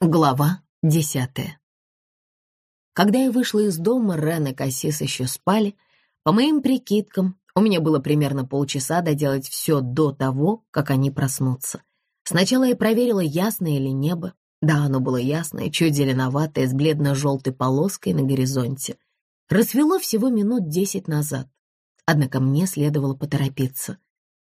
Глава десятая. Когда я вышла из дома, Рен и Кассис еще спали. По моим прикидкам, у меня было примерно полчаса доделать все до того, как они проснутся. Сначала я проверила, ясное ли небо. Да, оно было ясное, чуть зеленоватое, с бледно-желтой полоской на горизонте. Рассвело всего минут десять назад. Однако мне следовало поторопиться.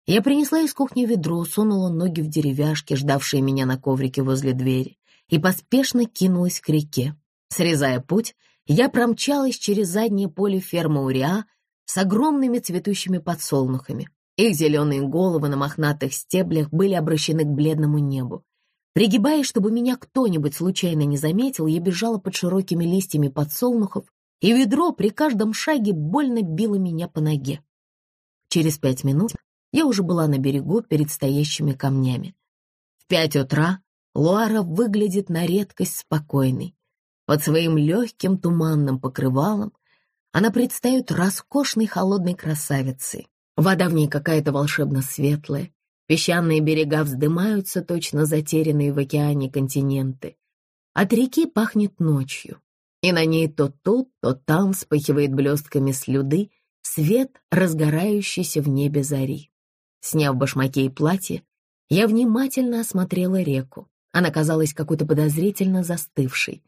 Я принесла из кухни ведро, сунула ноги в деревяшки, ждавшие меня на коврике возле двери и поспешно кинулась к реке. Срезая путь, я промчалась через заднее поле фермы Уриа с огромными цветущими подсолнухами. Их зеленые головы на мохнатых стеблях были обращены к бледному небу. Пригибаясь, чтобы меня кто-нибудь случайно не заметил, я бежала под широкими листьями подсолнухов, и ведро при каждом шаге больно било меня по ноге. Через пять минут я уже была на берегу перед стоящими камнями. В пять утра Луара выглядит на редкость спокойной. Под своим легким туманным покрывалом она предстает роскошной холодной красавицей. Вода в ней какая-то волшебно светлая, песчаные берега вздымаются, точно затерянные в океане континенты. От реки пахнет ночью, и на ней то тут, то там вспыхивает блестками слюды свет, разгорающийся в небе зари. Сняв башмаки и платье, я внимательно осмотрела реку. Она казалась какой-то подозрительно застывшей.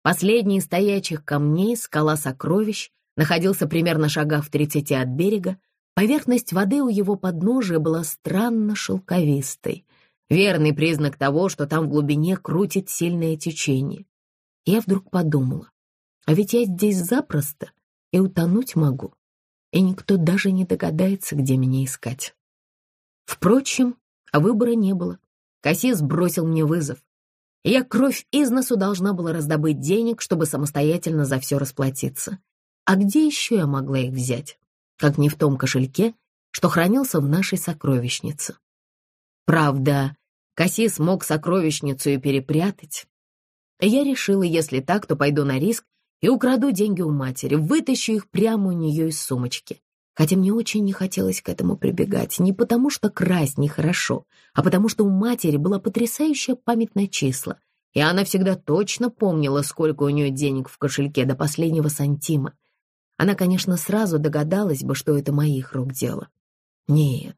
Последний из стоячих камней, скала сокровищ, находился примерно шагах в тридцати от берега. Поверхность воды у его подножия была странно шелковистой. Верный признак того, что там в глубине крутит сильное течение. Я вдруг подумала, а ведь я здесь запросто и утонуть могу, и никто даже не догадается, где меня искать. Впрочем, выбора не было. Кассис бросил мне вызов. Я кровь из носу должна была раздобыть денег, чтобы самостоятельно за все расплатиться. А где еще я могла их взять? Как не в том кошельке, что хранился в нашей сокровищнице. Правда, Кассис мог сокровищницу и перепрятать. Я решила, если так, то пойду на риск и украду деньги у матери, вытащу их прямо у нее из сумочки хотя мне очень не хотелось к этому прибегать, не потому что красть нехорошо, а потому что у матери была потрясающая память на числа, и она всегда точно помнила, сколько у нее денег в кошельке до последнего сантима. Она, конечно, сразу догадалась бы, что это моих рук дело. Нет,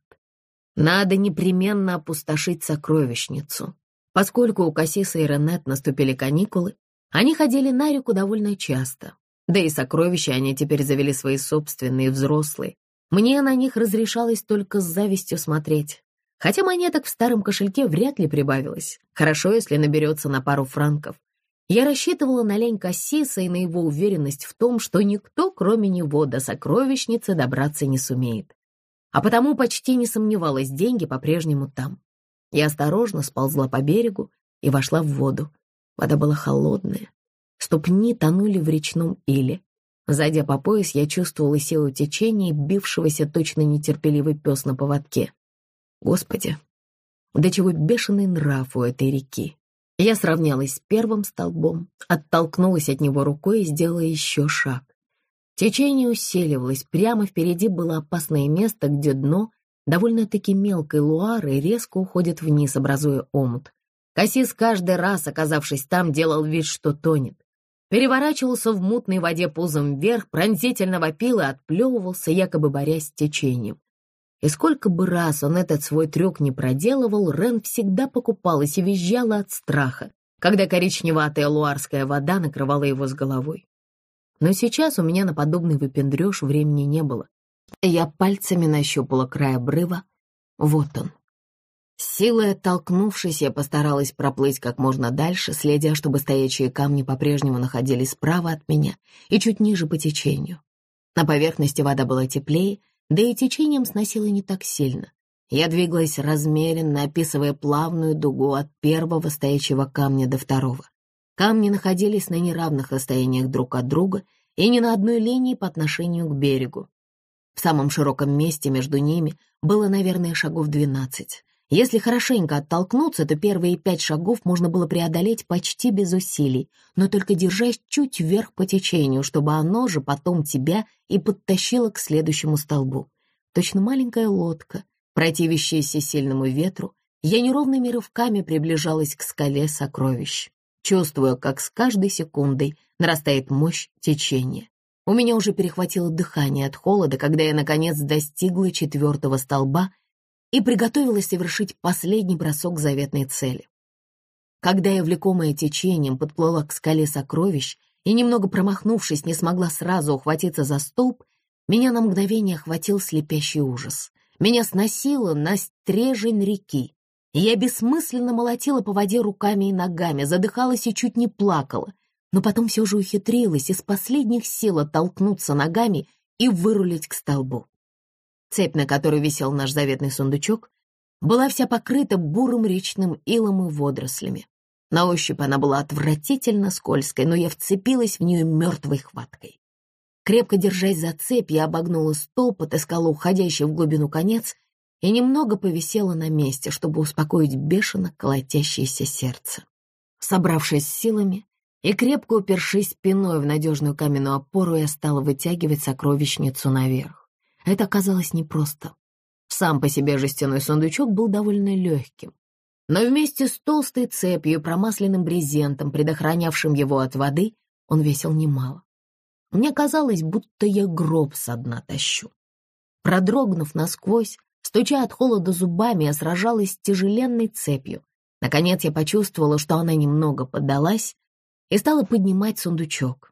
надо непременно опустошить сокровищницу. Поскольку у Кассиса и Ренет наступили каникулы, они ходили на реку довольно часто, да и сокровища они теперь завели свои собственные, взрослые. Мне на них разрешалось только с завистью смотреть. Хотя монеток в старом кошельке вряд ли прибавилось. Хорошо, если наберется на пару франков. Я рассчитывала на лень Кассиса и на его уверенность в том, что никто, кроме него, до сокровищницы добраться не сумеет. А потому почти не сомневалась, деньги по-прежнему там. Я осторожно сползла по берегу и вошла в воду. Вода была холодная, Ступни тонули в речном иле. Зайдя по пояс, я чувствовала силу течения, бившегося точно нетерпеливый пес на поводке. Господи, до чего бешеный нрав у этой реки. Я сравнялась с первым столбом, оттолкнулась от него рукой и сделала еще шаг. Течение усиливалось, прямо впереди было опасное место, где дно довольно-таки мелкой луары резко уходит вниз, образуя омут. Кассис каждый раз, оказавшись там, делал вид, что тонет переворачивался в мутной воде пузом вверх, пронзительно вопил и отплевывался, якобы борясь с течением. И сколько бы раз он этот свой трюк не проделывал, Рен всегда покупалась и визжала от страха, когда коричневатая луарская вода накрывала его с головой. Но сейчас у меня на подобный выпендреж времени не было. Я пальцами нащупала край обрыва. Вот он, силой оттолкнувшись, я постаралась проплыть как можно дальше, следя, чтобы стоячие камни по-прежнему находились справа от меня и чуть ниже по течению. На поверхности вода была теплее, да и течением сносило не так сильно. Я двигалась размеренно, описывая плавную дугу от первого стоячего камня до второго. Камни находились на неравных расстояниях друг от друга и не на одной линии по отношению к берегу. В самом широком месте между ними было, наверное, шагов двенадцать. Если хорошенько оттолкнуться, то первые пять шагов можно было преодолеть почти без усилий, но только держась чуть вверх по течению, чтобы оно же потом тебя и подтащило к следующему столбу. Точно маленькая лодка, противящаяся сильному ветру, я неровными рывками приближалась к скале сокровищ. чувствуя, как с каждой секундой нарастает мощь течения. У меня уже перехватило дыхание от холода, когда я, наконец, достигла четвертого столба и приготовилась совершить последний бросок заветной цели. Когда я, влекомая течением, подплыла к скале сокровищ и, немного промахнувшись, не смогла сразу ухватиться за столб, меня на мгновение охватил слепящий ужас. Меня сносило на стрежень реки. Я бессмысленно молотила по воде руками и ногами, задыхалась и чуть не плакала, но потом все же ухитрилась из последних сил оттолкнуться ногами и вырулить к столбу. Цепь, на которой висел наш заветный сундучок, была вся покрыта бурым речным илом и водорослями. На ощупь она была отвратительно скользкой, но я вцепилась в нее мертвой хваткой. Крепко держась за цепь, я обогнула столб, отыскала уходящий в глубину конец и немного повисела на месте, чтобы успокоить бешено колотящееся сердце. Собравшись силами и крепко упершись спиной в надежную каменную опору, я стала вытягивать сокровищницу наверх. Это оказалось непросто. Сам по себе жестяной сундучок был довольно легким, но вместе с толстой цепью и промасленным брезентом, предохранявшим его от воды, он весил немало. Мне казалось, будто я гроб со дна тащу. Продрогнув насквозь, стуча от холода зубами, я сражалась с тяжеленной цепью. Наконец я почувствовала, что она немного поддалась, и стала поднимать сундучок.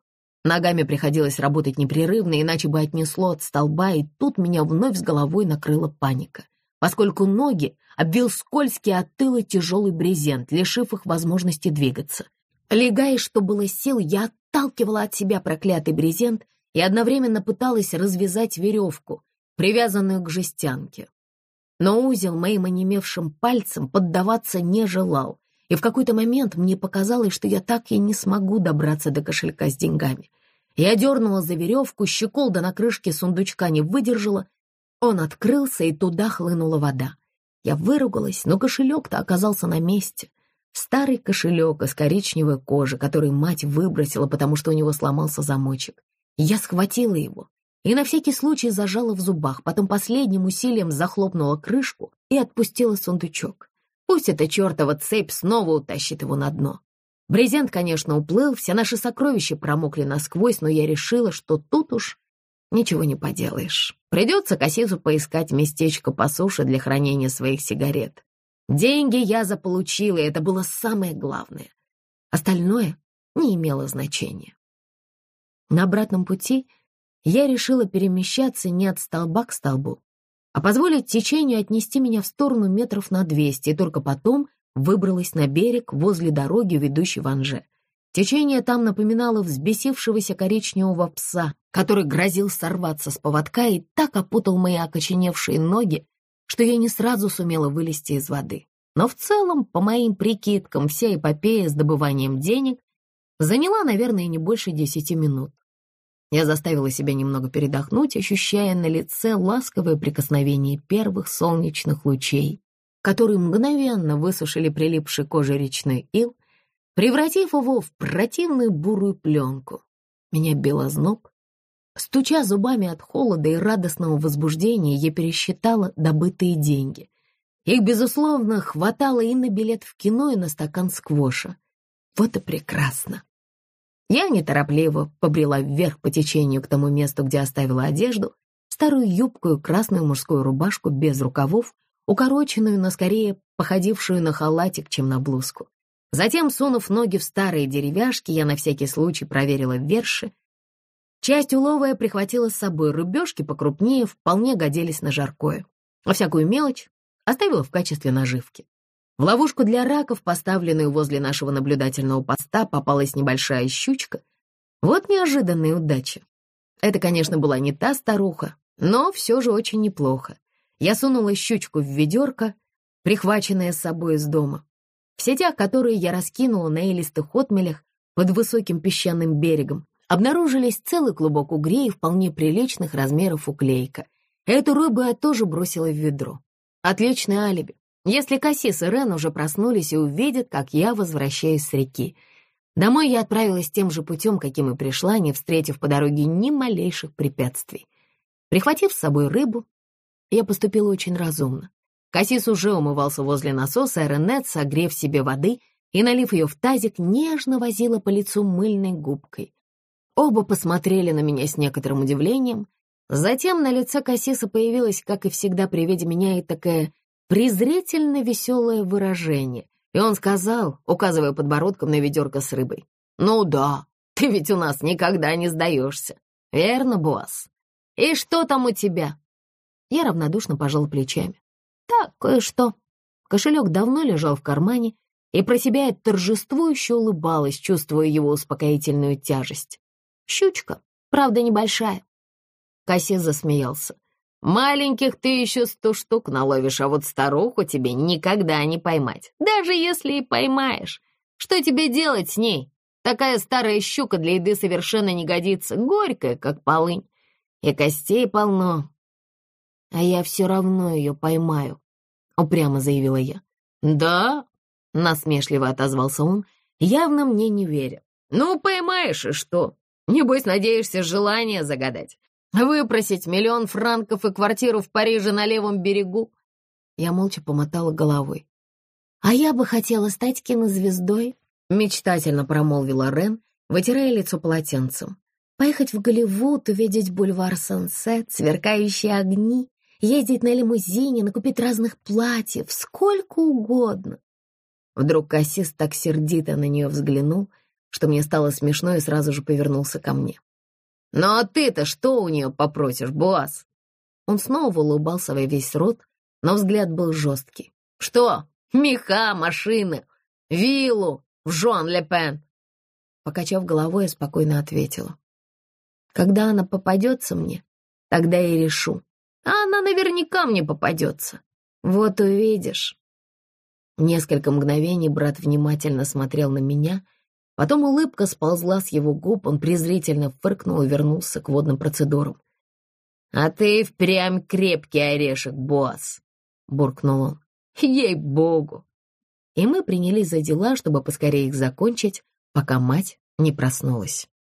Ногами приходилось работать непрерывно, иначе бы отнесло от столба, и тут меня вновь с головой накрыла паника, поскольку ноги обвил скользкий от тыла тяжелый брезент, лишив их возможности двигаться. Легая, что было сил, я отталкивала от себя проклятый брезент и одновременно пыталась развязать веревку, привязанную к жестянке. Но узел моим онемевшим пальцем поддаваться не желал, и в какой-то момент мне показалось, что я так и не смогу добраться до кошелька с деньгами. Я дернула за веревку, щеколда на крышке сундучка не выдержала. Он открылся, и туда хлынула вода. Я выругалась, но кошелек-то оказался на месте. Старый кошелек из коричневой кожи, который мать выбросила, потому что у него сломался замочек. Я схватила его и на всякий случай зажала в зубах, потом последним усилием захлопнула крышку и отпустила сундучок. Пусть эта чертова цепь снова утащит его на дно. Брезент, конечно, уплыл, все наши сокровища промокли насквозь, но я решила, что тут уж ничего не поделаешь. Придется Кассизу поискать местечко по суше для хранения своих сигарет. Деньги я заполучила, и это было самое главное. Остальное не имело значения. На обратном пути я решила перемещаться не от столба к столбу, а позволить течению отнести меня в сторону метров на двести, и только потом выбралась на берег возле дороги, ведущей в Анже. Течение там напоминало взбесившегося коричневого пса, который грозил сорваться с поводка и так опутал мои окоченевшие ноги, что я не сразу сумела вылезти из воды. Но в целом, по моим прикидкам, вся эпопея с добыванием денег заняла, наверное, не больше десяти минут. Я заставила себя немного передохнуть, ощущая на лице ласковое прикосновение первых солнечных лучей, которые мгновенно высушили прилипший коже речной ил, превратив его в противную бурую пленку. Меня бил зноб. Стуча зубами от холода и радостного возбуждения, я пересчитала добытые деньги. Их, безусловно, хватало и на билет в кино, и на стакан сквоша. Вот и прекрасно. Я неторопливо побрела вверх по течению к тому месту, где оставила одежду, старую юбку и красную мужскую рубашку без рукавов, укороченную, но скорее походившую на халатик, чем на блузку. Затем, сунув ноги в старые деревяшки, я на всякий случай проверила верши. Часть улова я прихватила с собой, рыбешки покрупнее вполне годились на жаркое, а всякую мелочь оставила в качестве наживки. В ловушку для раков, поставленную возле нашего наблюдательного поста, попалась небольшая щучка. Вот неожиданная удача. Это, конечно, была не та старуха, но все же очень неплохо. Я сунула щучку в ведерко, прихваченное с собой из дома. В сетях, которые я раскинула на элистых отмелях под высоким песчаным берегом, обнаружились целый клубок угрей вполне приличных размеров уклейка. Эту рыбу я тоже бросила в ведро. Отличное алиби. Если Кассис и Рен уже проснулись и увидят, как я возвращаюсь с реки. Домой я отправилась тем же путем, каким и пришла, не встретив по дороге ни малейших препятствий. Прихватив с собой рыбу, я поступила очень разумно. Кассис уже умывался возле насоса, а Ренет, согрев себе воды, и, налив ее в тазик, нежно возила по лицу мыльной губкой. Оба посмотрели на меня с некоторым удивлением. Затем на лице Кассиса появилось, как и всегда при виде меня, и такое презрительно веселое выражение. И он сказал, указывая подбородком на ведерко с рыбой, «Ну да, ты ведь у нас никогда не сдаешься. Верно, босс? И что там у тебя?» Я равнодушно пожал плечами. «Так, кое-что». Кошелек давно лежал в кармане, и про себя я торжествующе улыбалась, чувствуя его успокоительную тяжесть. Щучка, правда, небольшая. Кассис засмеялся. Маленьких ты еще сто штук наловишь, а вот старуху тебе никогда не поймать. Даже если и поймаешь. Что тебе делать с ней? Такая старая щука для еды совершенно не годится, горькая, как полынь. И костей полно. А я все равно ее поймаю, — упрямо заявила я. «Да?» — насмешливо отозвался он, явно мне не веря. «Ну, поймаешь, и что? Небось, надеешься желание загадать. Выпросить миллион франков и квартиру в Париже на левом берегу?» Я молча помотала головой. «А я бы хотела стать кинозвездой», — мечтательно промолвила Рен, вытирая лицо полотенцем. «Поехать в Голливуд, увидеть бульвар Сансет, сверкающие огни, ездить на лимузине, накупить разных платьев, сколько угодно». Вдруг Кассис так сердито на нее взглянул, что мне стало смешно и сразу же повернулся ко мне. «Ну а ты-то что у нее попросишь, Буас?» Он снова улыбался во весь рот, но взгляд был жесткий. «Что? Меха, машины, виллу в Жуан-Ле-Пен?» Покачав головой, я спокойно ответила. «Когда она попадется мне, тогда и решу. А она наверняка мне попадется. Вот увидишь». Несколько мгновений брат внимательно смотрел на меня — Потом улыбка сползла с его губ, он презрительно фыркнул и вернулся к водным процедурам. «А ты впрямь крепкий орешек, босс!» — буркнул он. «Ей-богу!» И мы принялись за дела, чтобы поскорее их закончить, пока мать не проснулась.